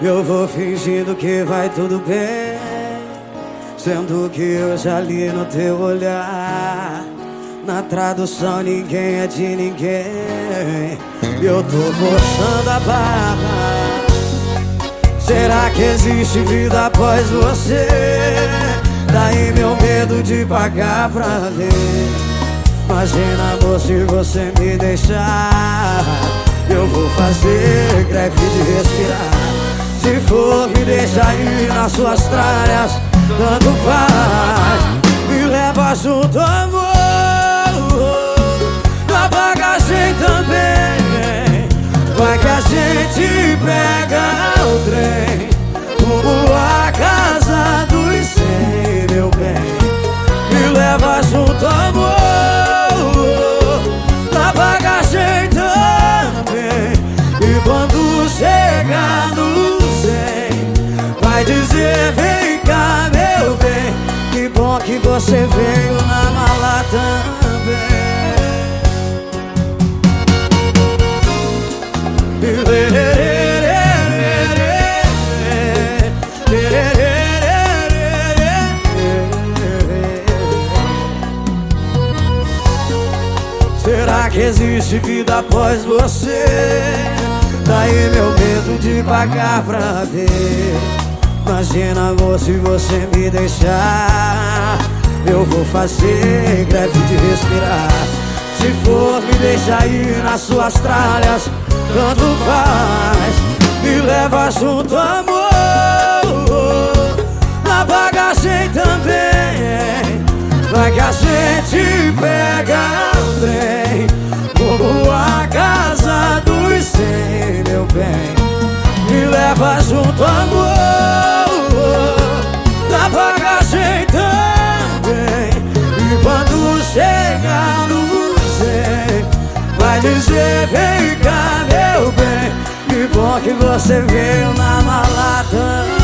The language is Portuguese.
Eu vou fingindo que vai tudo bem, sendo que eu já li no teu olhar. Na tradução, ninguém é de ninguém. Eu tô forçando a barra. Será que existe vida após você? Daí meu medo de pagar pra ver. Imagina amor se você me deixar Eu vou fazer greve de respirar. Se for me deixa ir nas suas tralhas Tanto faz. Me leva junto, amor chegar no vai dizer vem cá meu bem. Que bom que você veio na mala também. Será que existe vida após você? Daí meu medo de pagar pra ver. Imagina amor se você me deixar. Eu vou fazer greve de respirar. Se for me deixar ir nas suas tralhas Tanto faz. Me leva junto amor Dizer vem cá meu bem Que bom que você veio na mala também